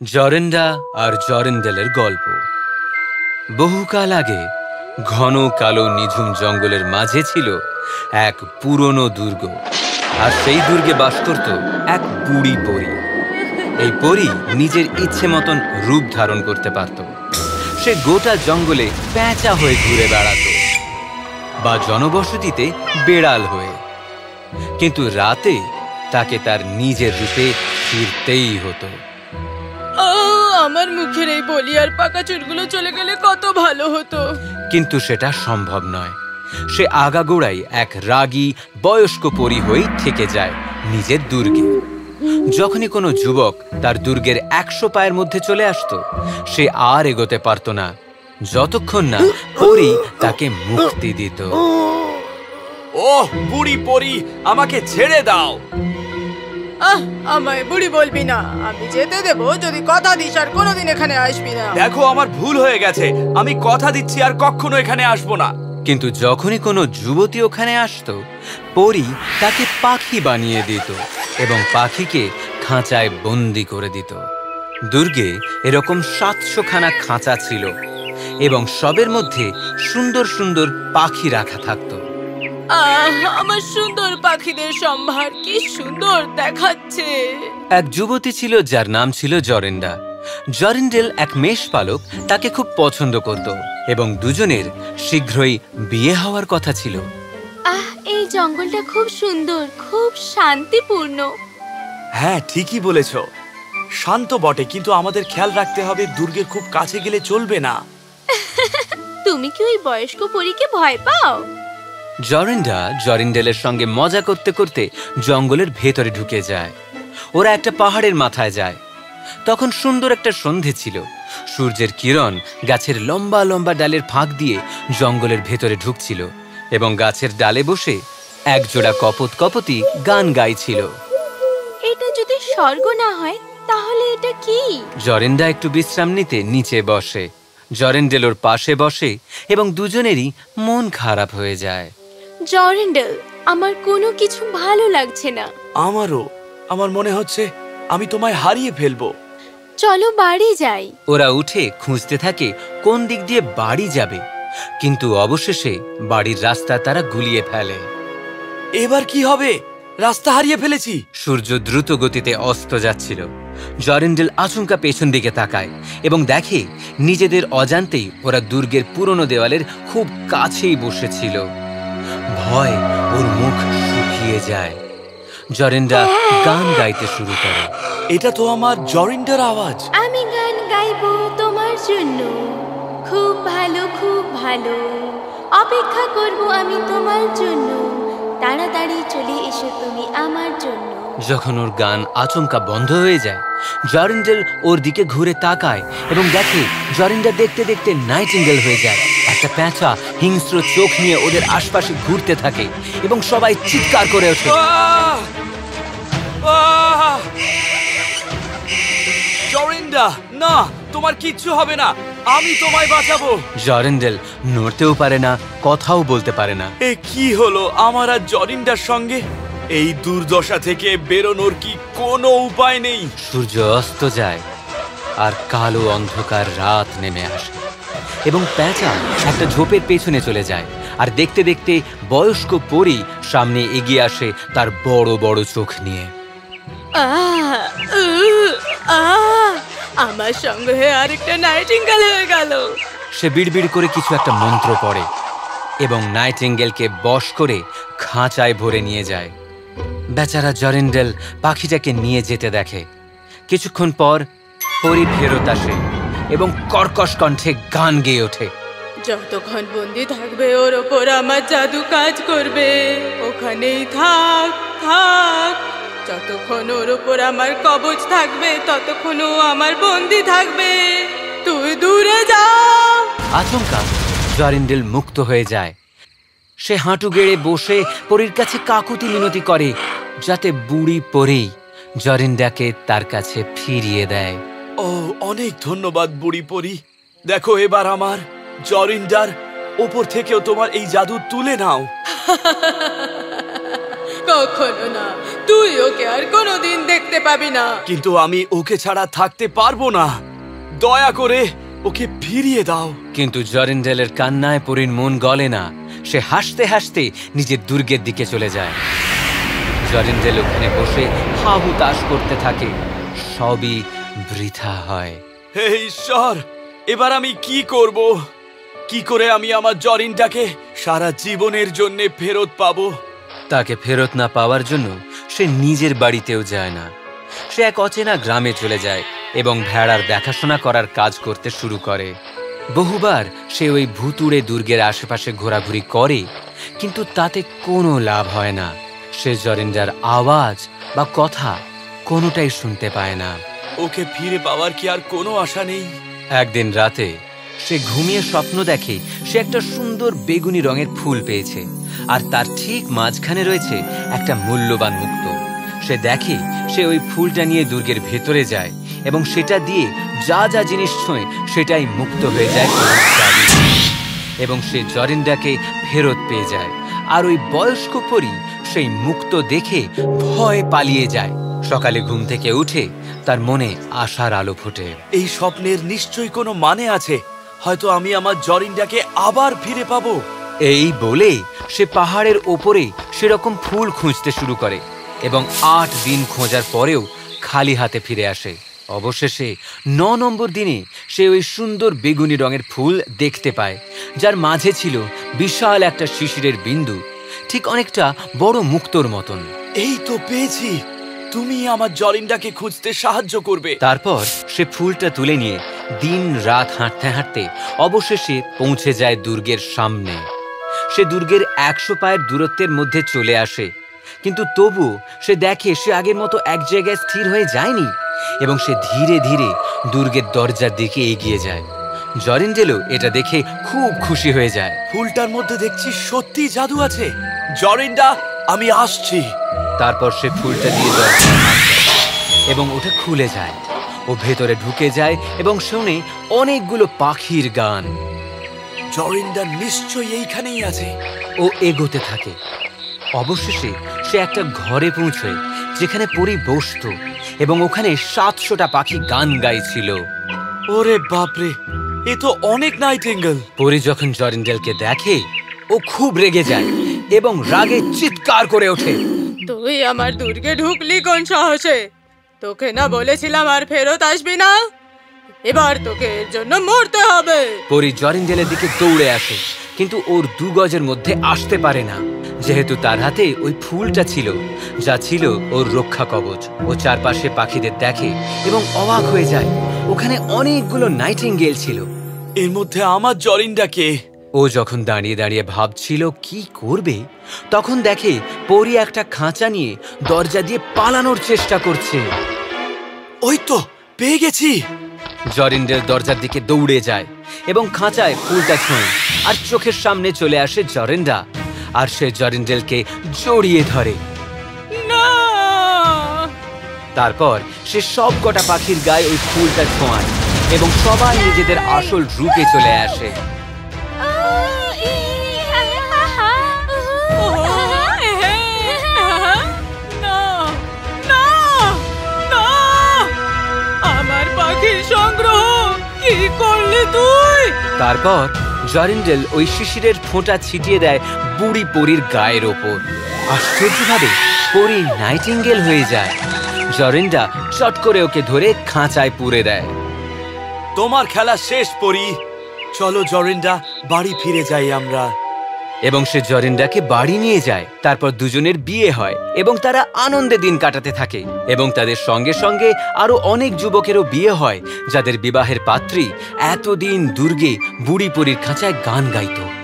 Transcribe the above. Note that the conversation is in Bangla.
জরেন্ডা আর জরেন্ডেলের গল্প। বহুকাল আগে ঘন কালো নিঝুম জঙ্গলের মাঝে ছিল এক পুরনো দুর্গ, আর সেই দুর্গে বাস করত এক বুড়ি পরী। এই পরী নিজের ইচ্ছে মতন রূপ ধারণ করতে পারত। সে গোটা জঙ্গলে প্যাঁচা হয়ে ঘুরে বেড়াতো, বা জনবসতিতে বেড়াল হয়ে। কিন্তু রাতে তাকে তার নিজের রূপে ফিরতেই হতো। আমার মুখের এই বলি আর পাকা চুলগুলো চলে গেলে কত ভালো হতো। কিন্তু সেটা সম্ভব নয়। সে আগাগোড়াই এক রাগী বয়স্ক পরি হয়েই থেকে যায় নিজের দুর্গে। যখনই কোনো যুবক তার দুর্গের একশো পায়ের মধ্যে চলে আসত সে আর এগোতে পারত না। যতক্ষণ না পরী তাকে মুক্তি দিত। ওহ বুড়ি পরি আমাকে ছেড়ে দাও। আহ আমায় বুড়ি বলবি না। আমি যেতে দেবো যদি কথা দিস আর কোনোদিন এখানে আসবি না। দেখো আমার ভুল হয়ে গেছে। আমি কথা দিচ্ছি আর কখনো এখানে আসব না। কিন্তু যখনই কোনো যুবতী ওখানে আসতো পরী তাকে পাখি বানিয়ে দিত এবং পাখিকে খাঁচায় বন্দি করে দিত। দুর্গে এরকম সাতশো খানা খাঁচা ছিল এবং সবের মধ্যে সুন্দর সুন্দর পাখি রাখা থাকতো। আমার সুন্দর পাখিদের সম্ভার কি সুন্দর দেখাচ্ছে। এক যুবতী ছিল যার নাম ছিল জরেন্ডা। জরেন্ডেল এক মেষ পালক তাকে খুব পছন্দ করত এবং দুজনের শীঘ্রই বিয়ে হওয়ার কথা ছিল। আহ এই জঙ্গলটা খুব সুন্দর খুব শান্তিপূর্ণ। হ্যাঁ ঠিকই বলেছ। শান্ত বটে কিন্তু আমাদের খেয়াল রাখতে হবে দুর্গের খুব কাছে গেলে চলবে না। তুমি কি ওই বয়স্ক পরীকে ভয় পাও? জরেন্ডা জরিন্ডেলের সঙ্গে মজা করতে করতে জঙ্গলের ভেতরে ঢুকে যায়। ওরা একটা পাহাড়ের মাথায় যায়। তখন সুন্দর একটা সন্ধে ছিল। সূর্যের কিরণ গাছের লম্বা লম্বা ডালের ফাঁক দিয়ে জঙ্গলের ভেতরে ঢুকছিল এবং গাছের ডালে বসে এক জোড়া কপত কপতি গান গাইছিল। এটা যদি স্বর্গ না হয় তাহলে এটা কি? জরেন্ডা একটু বিশ্রাম নিতে নিচে বসে। জরেন্ডেলোর পাশে বসে এবং দুজনেরই মন খারাপ হয়ে যায়। জরেন্ডেল আমার কোনো কিছু ভালো লাগছে না। আমারও। আমার মনে হচ্ছে আমি তোমায় হারিয়ে ফেলব। চলো বাড়ি যাই। ওরা উঠে খুঁজতে থাকে কোন দিক দিয়ে বাড়ি যাবে। কিন্তু অবশেষে বাড়ির রাস্তা তারা গুলিয়ে ফেলে। এবার কি হবে? রাস্তা হারিয়ে ফেলেছি। সূর্য দ্রুত গতিতে অস্ত যাচ্ছিল। জরেন্ডেল আচমকা পেছন দিকে তাকায় এবং দেখে নিজেদের অজান্তেই ওরা দুর্গের পুরনো দেওয়ালের খুব কাছেই বসেছিল। ভয় ওর মুখ শুকিয়ে যায়। জরেন্ডা গান গাইতে শুরু করে। এটা তো আমার জরিন্ডার আওয়াজ। আমি গান গাইবো তোমার জন্য। খুব ভালো খুব ভালো। অপেক্ষা করব আমি তোমার জন্য। তাড়াতাড়ি চলে এসো তুমি আমার জন্য। যখন ওর গান আচমকা বন্ধ হয়ে যায় জরিন্ডেল ওর দিকে ঘুরে তাকায় এবং দেখে জরিন্ডা দেখতে দেখতে নাইটিঙ্গেল হয়ে যায়। একটা প্যাঁচা হিংস্র চোখ নিয়ে ওদের আশপাশে ঘুরতে থাকে এবং সবাই চিৎকার করে ওঠে! জরিন্ডা না তোমার কিচ্ছু হবে না। আমি তোমায় বাঁচাবো। জরেন্ডেল নড়তেও পারে না কথাও বলতে পারে না। এ কি হলো আমার আর জরিন্ডার সঙ্গে? এই দুর্দশা থেকে বেরোনোর কি কোনো উপায় নেই? সূর্য অস্ত যায় আর কালো অন্ধকার রাত নেমে আসে। এবং প্যাঁচা একটা ঝোপের পেছনে চলে যায়। আর দেখতে দেখতে বয়স্ক পরী সামনে এগিয়ে আসে তার বড় বড় চোখ নিয়ে। আমার সঙ্গে আরেকটা নাইটিঙ্গেল হয়ে গেল। সে বিড়বিড় করে কিছু একটা মন্ত্র পড়ে এবং নাইটেঙ্গেলকে বশ করে খাঁচায় ভরে নিয়ে যায়। বেচারা জরেন্ডেল পাখিটাকে নিয়ে যেতে দেখে। কিছুক্ষণ পর পরি ফেরত আসে। এবং কর্কশ কণ্ঠে গান গেয়ে ওঠে। যতক্ষণ বন্দি থাকবে ওর ওপর আমার জাদু কাজ করবে ওখানেই থাক থাক। যতক্ষণ ওর ওপর আমার কবচ থাকবে ততক্ষণ ও আমার বন্দি থাকবে। তুই দূরে যা। আচমকা জরেন্ডেল মুক্ত হয়ে যায়। সে হাঁটু গেড়ে বসে পরীর কাছে কাকুতি মিনতি করে যাতে বুড়ি পরেই জরিন্ডাকে তার কাছে ফিরিয়ে দেয়। ও অনেক ধন্যবাদ বুড়ি পরি। দেখো এবার আমার জরিন্ডার ওপর থেকেও তোমার এই জাদু তুলে নাও। কখনো না তুই ওকে আর কোনোদিন দেখতে পাবি না। কিন্তু আমি ওকে ছাড়া থাকতে পারব না। দয়া করে ওকে ফিরিয়ে দাও। কিন্তু জরিন্ডেলের কান্নায় পরীর মন গলে না। সে হাসতে হাসতে নিজের দুর্গের দিকে চলে যায়। জরিন্ডেল ওখানে বসে হাহু তাস করতে থাকে। সবই বৃথা হয়। হে ঈশ্বর এবার আমি কি করব? কি করে আমি আমার জরিনটাকে সারা জীবনের জন্য ফেরত পাবো? তাকে ফেরত না পাওয়ার জন্য সে নিজের বাড়িতেও যায় না। সে এক অচেনা গ্রামে চলে যায় এবং ভেড়ার দেখাশোনা করার কাজ করতে শুরু করে। বহুবার সে ওই ভুতুড়ে দুর্গের আশেপাশে ঘোরাঘুরি করে কিন্তু তাতে কোনো লাভ হয় না। সে জরিন্ডার আওয়াজ বা কথা কোনোটাই শুনতে পায় না। ওকে ফিরে পাওয়ার কি আর কোনো আশা নেই? একদিন রাতে সে ঘুমিয়ে স্বপ্ন দেখে সে একটা সুন্দর বেগুনি রঙের ফুল পেয়েছে আর তার ঠিক মাঝখানে রয়েছে একটা মূল্যবান মুক্ত। সে দেখে সে ওই ফুলটা নিয়ে দুর্গের ভেতরে যায় এবং সেটা দিয়ে যা যা জিনিস ছোঁয় সেটাই মুক্ত হয়ে যায়। এবং সে জরিন্ডাকে ফেরত পেয়ে যায় আর ওই বয়স্ক পরী সেই মুক্ত দেখে ভয় পালিয়ে যায়। সকালে ঘুম থেকে উঠে তার মনে আশার আলো ফোটে। এই স্বপ্নের নিশ্চয়ই কোনো মানে আছে। হয়তো আমি আমার জরিনটাকে আবার ফিরে পাবো। এই বলে সে পাহাড়ের ওপরে সেরকম ফুল খুঁজতে শুরু করে এবং আট দিন খোঁজার পরেও খালি হাতে ফিরে আসে। অবশেষে ন নম্বর দিনে সে ওই সুন্দর বেগুনি রঙের ফুল দেখতে পায় যার মাঝে ছিল বিশাল একটা শিশিরের বিন্দু ঠিক অনেকটা বড় মুক্তোর মতন। এই তো পেয়েছি। তুমি আমার জরিনটাকে খুঁজতে সাহায্য করবে। তারপর সে ফুলটা তুলে নিয়ে দিন রাত হাঁটতে হাঁটতে অবশেষে পৌঁছে যায় দুর্গের সামনে। সে দুর্গের একশো পায়ের দূরত্বের মধ্যে চলে আসে। কিন্তু তবু সে দেখে সে আগের মতো এক জায়গায় স্থির হয়ে যায়নি এবং সে ধীরে ধীরে দুর্গের দরজার দিকে এগিয়ে যায়। জরিন্ডেলও এটা দেখে খুব খুশি হয়ে যায়। ফুলটার মধ্যে দেখছি সত্যি জাদু আছে। জরিনটা আমি আসছি। তারপর সে ফুলটা দিয়ে এবং ওটা খুলে যায়। ও ভেতরে ঢুকে যায় এবং শোনে অনেকগুলো পাখির গান। জরিনটা নিশ্চয়ই এইখানেই আছে। ও এগোতে থাকে। অবশেষে সে একটা ঘরে পৌঁছয় যেখানে পরি বসত এবং ওখানে সাতশোটা পাখি গান গাইছিল। ওরে বাপরে এ তো অনেক নাইটেঙ্গেল পরি যখন জরিন্ডেলকে দেখে ও খুব রেগে যায়। এবং রাগে চিৎকার করে ওঠে। তুই আমার দুর্গে ঢুকলি কোন সাহসে? তোকে না বলেছিলাম আর ফেরত আসবি না? এবার তোকে এর জন্য মরতে হবে। পরি জরিন্ডেলের দিকে দৌড়ে আসে কিন্তু ওর দু গজের মধ্যে আসতে পারে না। যেহেতু তার হাতে ওই ফুলটা ছিল যা ছিল ওর রক্ষা কবচ। ও চারপাশে পাখিদের দেখে এবং অবাক হয়ে যায়। ওখানে অনেকগুলো নাইটিঙ্গেল ছিল। এর মধ্যে আমার জরিনটাকে ও যখন দাঁড়িয়ে দাঁড়িয়ে ভাবছিল কি করবে? তখন দেখে পরি একটা খাঁচা নিয়ে দরজা দিয়ে পালানোর চেষ্টা করছে। ওই তো পেয়ে গেছি। জরিন্ডেল দরজার দিকে দৌড়ে যায় এবং খাঁচায় ফুলটা ছোঁয় আর চোখের সামনে চলে আসে জরেন্ডা আর সে জরিন্ডেলকে জড়িয়ে ধরে। না! তারপর সে সব কটা পাখির গায়ে ওই ফুলটা ছোঁয়ায় এবং সবাই নিজেদের আসল রূপে চলে আসে। তারপর জরিন্ডেল ওই শিশিরের ফোঁটা ছিটিয়ে দেয় বুড়ি পরীর গায়ের ওপর। আশ্চর্যভাবে পরী নাইটিঙ্গেল হয়ে যায়। জরিন্ডা চট করে ওকে ধরে খাঁচায় পুরে দেয়। তোমার খেলা শেষ, পরি। চলো জরিন্ডা বাড়ি ফিরে যাই আমরা। এবং সে জরিন্ডাকে বাড়ি নিয়ে যায়। তারপর দুজনের বিয়ে হয় এবং তারা আনন্দে দিন কাটাতে থাকে এবং তাদের সঙ্গে সঙ্গে আরও অনেক যুবকেরও বিয়ে হয়, যাদের বিবাহের পাত্রী এতদিন দুর্গে বুড়ি পরীর খাঁচায় গান গাইতো।